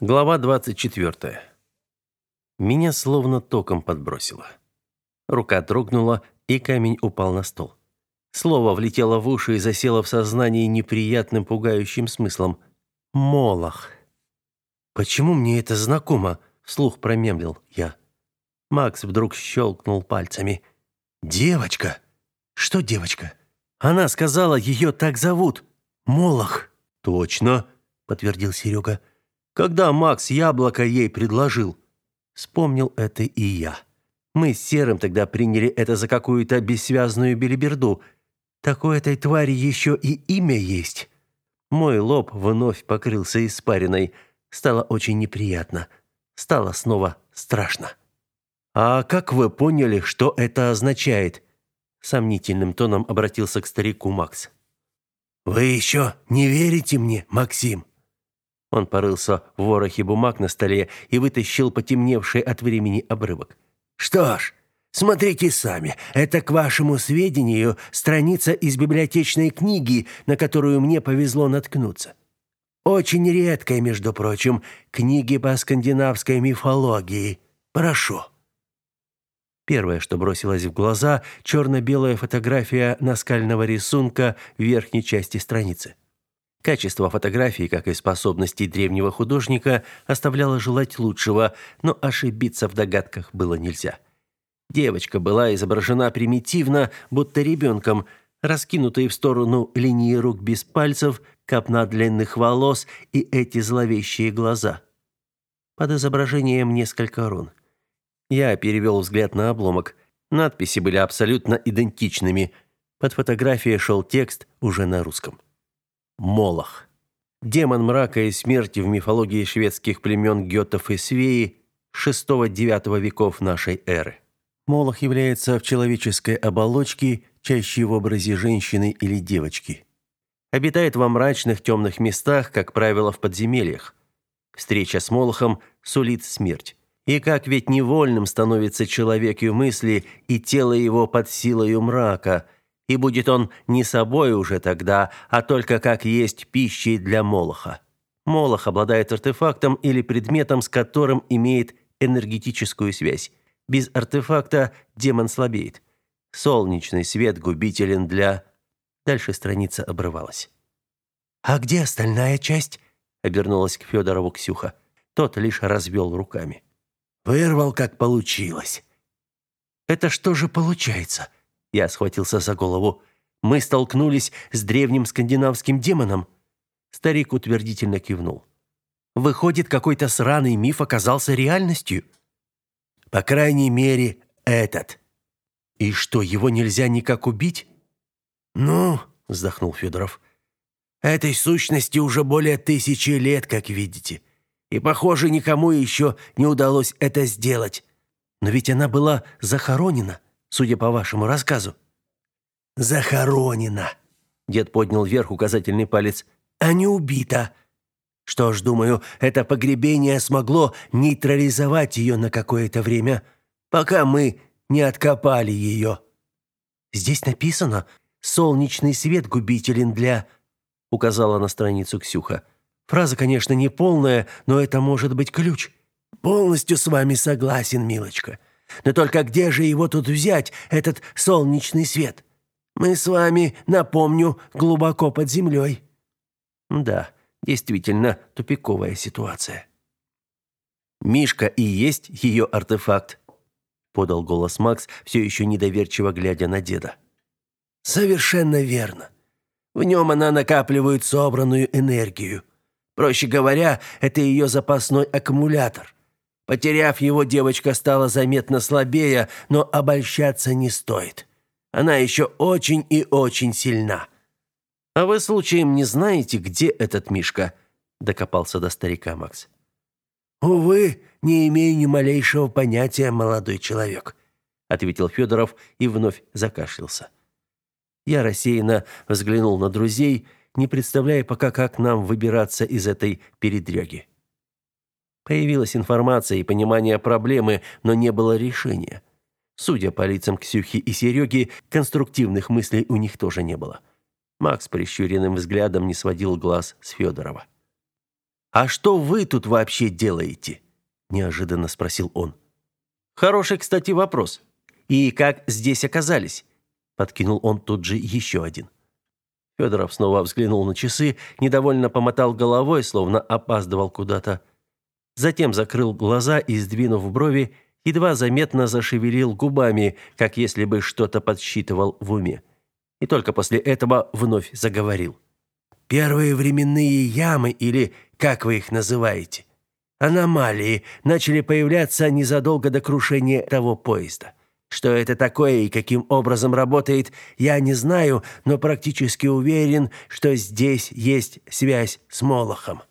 Глава 24. Меня словно током подбросило. Рука дрогнула, и камень упал на стол. Слово влетело в уши и засело в сознании неприятным пугающим смыслом. Молох. Почему мне это знакомо? Слух промямлил я. Макс вдруг щелкнул пальцами. Девочка. Что девочка? Она сказала, ее так зовут. Молох. Точно, подтвердил Серега когда Макс яблоко ей предложил. Вспомнил это и я. Мы с Серым тогда приняли это за какую-то бессвязную белиберду. Такой этой твари еще и имя есть. Мой лоб вновь покрылся испариной. Стало очень неприятно. Стало снова страшно. «А как вы поняли, что это означает?» Сомнительным тоном обратился к старику Макс. «Вы еще не верите мне, Максим?» Он порылся в ворохе бумаг на столе и вытащил потемневший от времени обрывок. «Что ж, смотрите сами. Это, к вашему сведению, страница из библиотечной книги, на которую мне повезло наткнуться. Очень редкая, между прочим, книги по скандинавской мифологии. Прошу». Первое, что бросилось в глаза, черно-белая фотография наскального рисунка в верхней части страницы. Качество фотографии, как и способностей древнего художника, оставляло желать лучшего, но ошибиться в догадках было нельзя. Девочка была изображена примитивно, будто ребенком, раскинутые в сторону линии рук без пальцев, копна длинных волос и эти зловещие глаза. Под изображением несколько рун. Я перевел взгляд на обломок. Надписи были абсолютно идентичными. Под фотографией шел текст уже на русском. Молох. Демон мрака и смерти в мифологии шведских племен гетов и свеи VI-IX веков нашей эры. Молох является в человеческой оболочке, чаще в образе женщины или девочки. Обитает во мрачных темных местах, как правило, в подземельях. Встреча с Молохом сулит смерть. И как ведь невольным становится человек и мысли, и тело его под силою мрака – и будет он не собой уже тогда, а только как есть пищей для Молоха. Молох обладает артефактом или предметом, с которым имеет энергетическую связь. Без артефакта демон слабеет. Солнечный свет губителен для... Дальше страница обрывалась. «А где остальная часть?» — обернулась к Федорову Ксюха. Тот лишь развел руками. «Вырвал, как получилось». «Это что же получается?» Я схватился за голову. Мы столкнулись с древним скандинавским демоном. Старик утвердительно кивнул. Выходит, какой-то сраный миф оказался реальностью. По крайней мере, этот. И что, его нельзя никак убить? Ну, вздохнул Федоров. Этой сущности уже более тысячи лет, как видите. И, похоже, никому еще не удалось это сделать. Но ведь она была захоронена судя по вашему рассказу. Захоронена. Дед поднял вверх указательный палец. А не убита. Что ж, думаю, это погребение смогло нейтрализовать ее на какое-то время, пока мы не откопали ее. Здесь написано «Солнечный свет губителен для...» указала на страницу Ксюха. Фраза, конечно, не полная, но это может быть ключ. Полностью с вами согласен, милочка. Но только где же его тут взять, этот солнечный свет? Мы с вами, напомню, глубоко под землей». Да, действительно тупиковая ситуация. Мишка и есть ее артефакт, подал голос Макс, все еще недоверчиво глядя на деда. Совершенно верно. В нем она накапливает собранную энергию. Проще говоря, это ее запасной аккумулятор. Потеряв его, девочка стала заметно слабее, но обольщаться не стоит. Она еще очень и очень сильна. А вы случаем не знаете, где этот Мишка? докопался до старика Макс. Увы, не имею ни малейшего понятия, молодой человек», — ответил Федоров и вновь закашлялся. Я рассеянно взглянул на друзей, не представляя пока, как нам выбираться из этой передряги. Появилась информация и понимание проблемы, но не было решения. Судя по лицам Ксюхи и Сереги, конструктивных мыслей у них тоже не было. Макс прищуренным взглядом не сводил глаз с Федорова. «А что вы тут вообще делаете?» – неожиданно спросил он. «Хороший, кстати, вопрос. И как здесь оказались?» – подкинул он тут же еще один. Федоров снова взглянул на часы, недовольно помотал головой, словно опаздывал куда-то. Затем закрыл глаза и, сдвинув брови, едва заметно зашевелил губами, как если бы что-то подсчитывал в уме. И только после этого вновь заговорил. «Первые временные ямы, или как вы их называете, аномалии, начали появляться незадолго до крушения того поезда. Что это такое и каким образом работает, я не знаю, но практически уверен, что здесь есть связь с Молохом.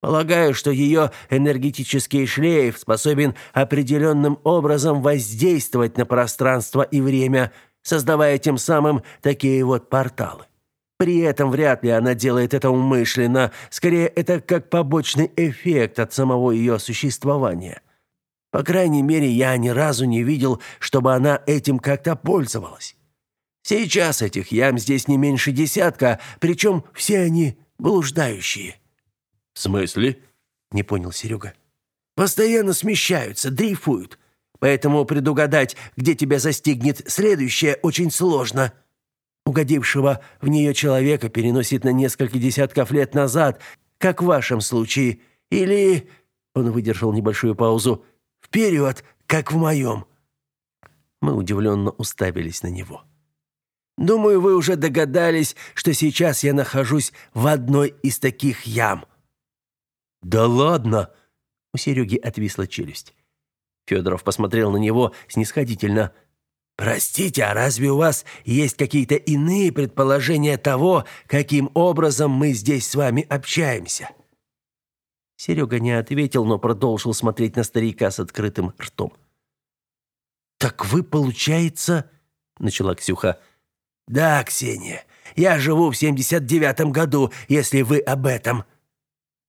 Полагаю, что ее энергетический шлейф способен определенным образом воздействовать на пространство и время, создавая тем самым такие вот порталы. При этом вряд ли она делает это умышленно, скорее это как побочный эффект от самого ее существования. По крайней мере, я ни разу не видел, чтобы она этим как-то пользовалась. Сейчас этих ям здесь не меньше десятка, причем все они блуждающие. «В смысле?» – не понял Серега. «Постоянно смещаются, дрейфуют. Поэтому предугадать, где тебя застигнет следующее, очень сложно. Угодившего в нее человека переносит на несколько десятков лет назад, как в вашем случае. Или...» – он выдержал небольшую паузу. «Вперед, как в моем». Мы удивленно уставились на него. «Думаю, вы уже догадались, что сейчас я нахожусь в одной из таких ям». «Да ладно!» У Сереги отвисла челюсть. Федоров посмотрел на него снисходительно. «Простите, а разве у вас есть какие-то иные предположения того, каким образом мы здесь с вами общаемся?» Серега не ответил, но продолжил смотреть на старика с открытым ртом. «Так вы, получается...» — начала Ксюха. «Да, Ксения, я живу в семьдесят девятом году, если вы об этом»,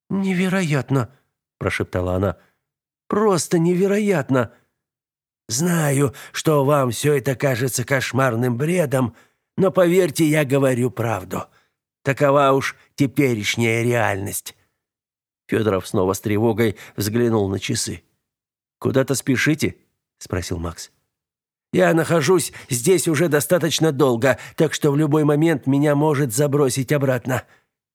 «Невероятно!» – прошептала она. «Просто невероятно!» «Знаю, что вам все это кажется кошмарным бредом, но поверьте, я говорю правду. Такова уж теперешняя реальность». Федоров снова с тревогой взглянул на часы. «Куда-то спешите?» – спросил Макс. «Я нахожусь здесь уже достаточно долго, так что в любой момент меня может забросить обратно.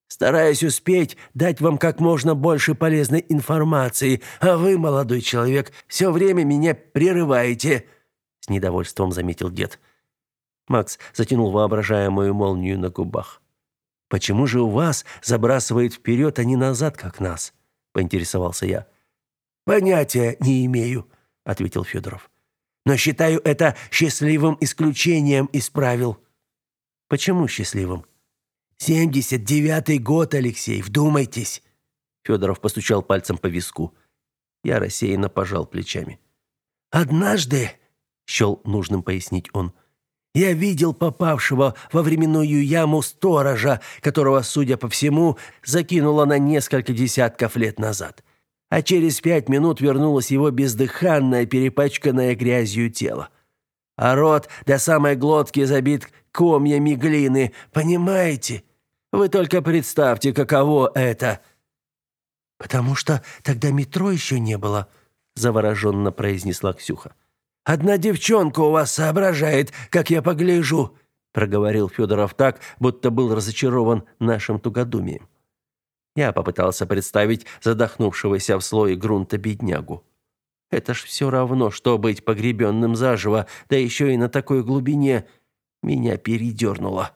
Стараюсь успеть дать вам как можно больше полезной информации, а вы, молодой человек, все время меня прерываете», — с недовольством заметил дед. Макс затянул воображаемую молнию на губах. «Почему же у вас забрасывает вперед, а не назад, как нас?» — поинтересовался я. «Понятия не имею», — ответил Федоров. «Но считаю это счастливым исключением из правил». «Почему счастливым?» «Семьдесят девятый год, Алексей, вдумайтесь!» Федоров постучал пальцем по виску. Я рассеянно пожал плечами. «Однажды, — счел нужным пояснить он, — я видел попавшего во временную яму сторожа, которого, судя по всему, закинуло на несколько десятков лет назад. А через пять минут вернулось его бездыханное, перепачканное грязью тело. А рот до самой глотки забит комьями глины, понимаете? Вы только представьте, каково это!» «Потому что тогда метро еще не было», — завороженно произнесла Ксюха. «Одна девчонка у вас соображает, как я погляжу», — проговорил Федоров так, будто был разочарован нашим тугодумием. Я попытался представить задохнувшегося в слое грунта беднягу. Это ж все равно, что быть погребенным заживо, да еще и на такой глубине — меня передернуло.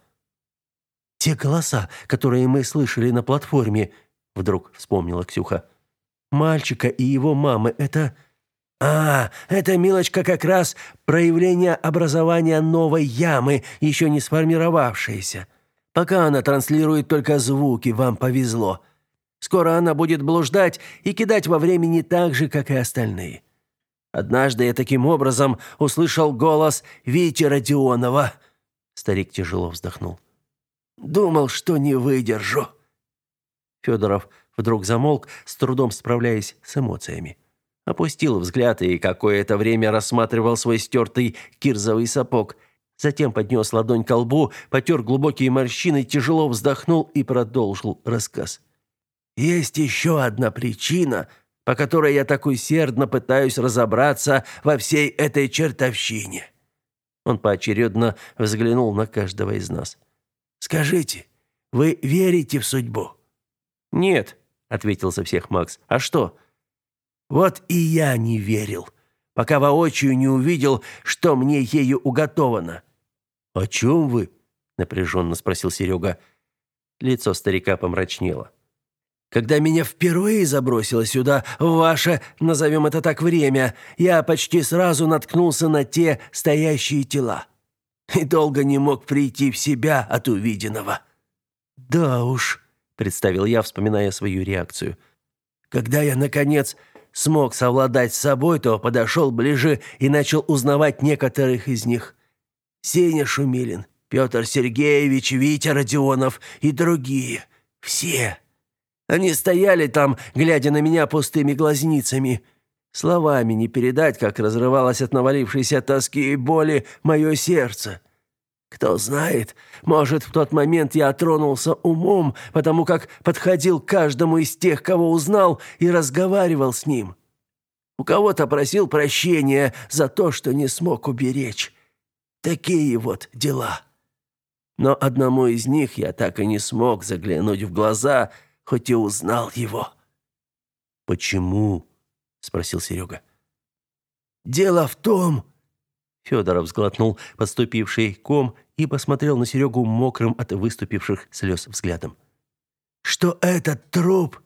«Те голоса, которые мы слышали на платформе», — вдруг вспомнила Ксюха. «Мальчика и его мамы — это...» «А, это, милочка, как раз проявление образования новой ямы, еще не сформировавшейся. Пока она транслирует только звуки, вам повезло. Скоро она будет блуждать и кидать во времени так же, как и остальные. Однажды я таким образом услышал голос Вити Родионова — Старик тяжело вздохнул. Думал, что не выдержу. Федоров вдруг замолк, с трудом справляясь с эмоциями. Опустил взгляд и какое-то время рассматривал свой стертый кирзовый сапог. Затем поднес ладонь к лбу, потер глубокие морщины, тяжело вздохнул и продолжил рассказ. есть еще одна причина, по которой я так усердно пытаюсь разобраться во всей этой чертовщине». Он поочередно взглянул на каждого из нас. «Скажите, вы верите в судьбу?» «Нет», — ответил за всех Макс. «А что?» «Вот и я не верил, пока воочию не увидел, что мне ею уготовано». «О чем вы?» — напряженно спросил Серега. Лицо старика помрачнело. Когда меня впервые забросило сюда, в ваше, назовем это так, время, я почти сразу наткнулся на те стоящие тела. И долго не мог прийти в себя от увиденного. «Да уж», — представил я, вспоминая свою реакцию. «Когда я, наконец, смог совладать с собой, то подошел ближе и начал узнавать некоторых из них. Сеня Шумилин, Петр Сергеевич, Витя Родионов и другие. Все». Они стояли там, глядя на меня пустыми глазницами. Словами не передать, как разрывалось от навалившейся тоски и боли мое сердце. Кто знает, может, в тот момент я тронулся умом, потому как подходил к каждому из тех, кого узнал, и разговаривал с ним. У кого-то просил прощения за то, что не смог уберечь. Такие вот дела. Но одному из них я так и не смог заглянуть в глаза — хоть и узнал его». «Почему?» — спросил Серега. «Дело в том...» Федоров сглотнул подступивший ком и посмотрел на Серегу мокрым от выступивших слез взглядом. «Что этот труп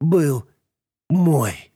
был мой».